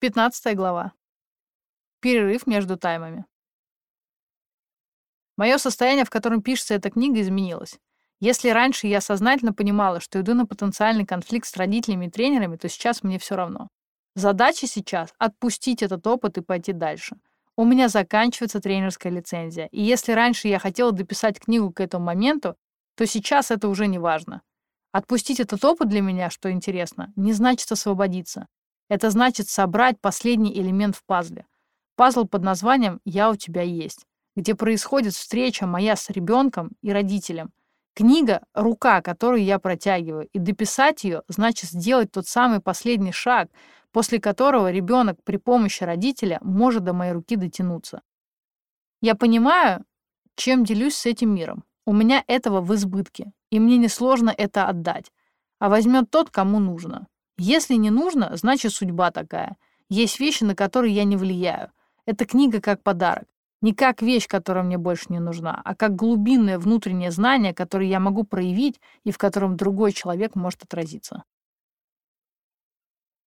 15 глава. Перерыв между таймами. Мое состояние, в котором пишется эта книга, изменилось. Если раньше я сознательно понимала, что иду на потенциальный конфликт с родителями и тренерами, то сейчас мне все равно. Задача сейчас — отпустить этот опыт и пойти дальше. У меня заканчивается тренерская лицензия, и если раньше я хотела дописать книгу к этому моменту, то сейчас это уже не важно. Отпустить этот опыт для меня, что интересно, не значит освободиться. Это значит собрать последний элемент в пазле. Пазл под названием «Я у тебя есть», где происходит встреча моя с ребенком и родителем. Книга — рука, которую я протягиваю, и дописать ее значит сделать тот самый последний шаг, после которого ребенок при помощи родителя может до моей руки дотянуться. Я понимаю, чем делюсь с этим миром. У меня этого в избытке, и мне несложно это отдать. А возьмет тот, кому нужно. Если не нужно, значит судьба такая. Есть вещи, на которые я не влияю. Эта книга как подарок. Не как вещь, которая мне больше не нужна, а как глубинное внутреннее знание, которое я могу проявить и в котором другой человек может отразиться.